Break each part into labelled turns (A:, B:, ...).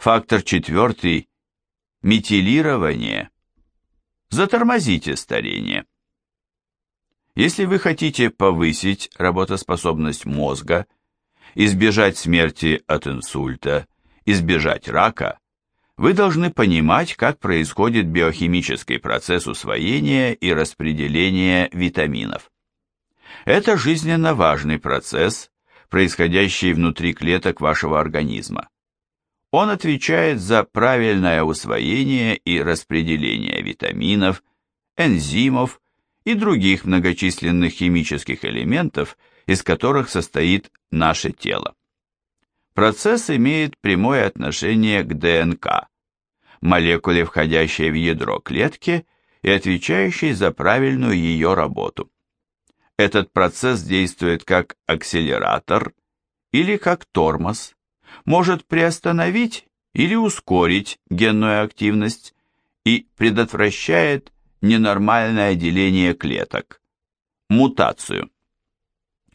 A: Фактор четвертый – метилирование. Затормозите старение. Если вы хотите повысить работоспособность мозга, избежать смерти от инсульта, избежать рака, вы должны понимать, как происходит биохимический процесс усвоения и распределения витаминов. Это жизненно важный процесс, происходящий внутри клеток вашего организма. Он отвечает за правильное усвоение и распределение витаминов, энзимов и других многочисленных химических элементов, из которых состоит наше тело. Процесс имеет прямое отношение к ДНК, молекуле, входящей в ядро клетки и отвечающей за правильную ее работу. Этот процесс действует как акселератор или как тормоз, может приостановить или ускорить генную активность и предотвращает ненормальное деление клеток, мутацию.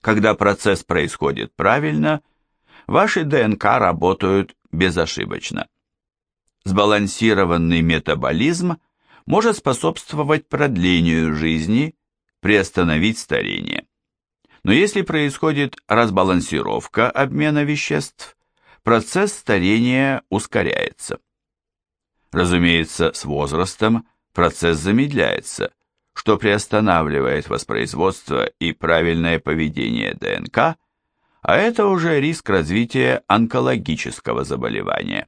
A: Когда процесс происходит правильно, ваши ДНК работают безошибочно. Сбалансированный метаболизм может способствовать продлению жизни, приостановить старение. Но если происходит разбалансировка обмена веществ, процесс старения ускоряется. Разумеется, с возрастом процесс замедляется, что приостанавливает воспроизводство и правильное поведение ДНК, а это уже риск развития онкологического заболевания.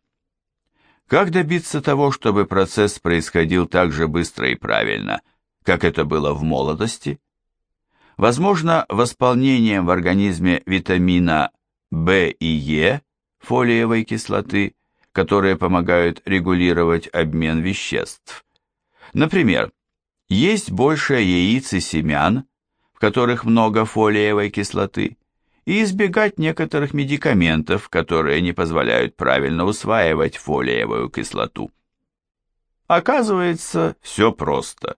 A: Как добиться того, чтобы процесс происходил так же быстро и правильно, как это было в молодости? Возможно, восполнением в организме витамина В и Е, фолиевой кислоты, которые помогают регулировать обмен веществ. Например, есть больше яиц и семян, в которых много фолиевой кислоты, и избегать некоторых медикаментов, которые не позволяют правильно усваивать фолиевую кислоту. Оказывается, все просто.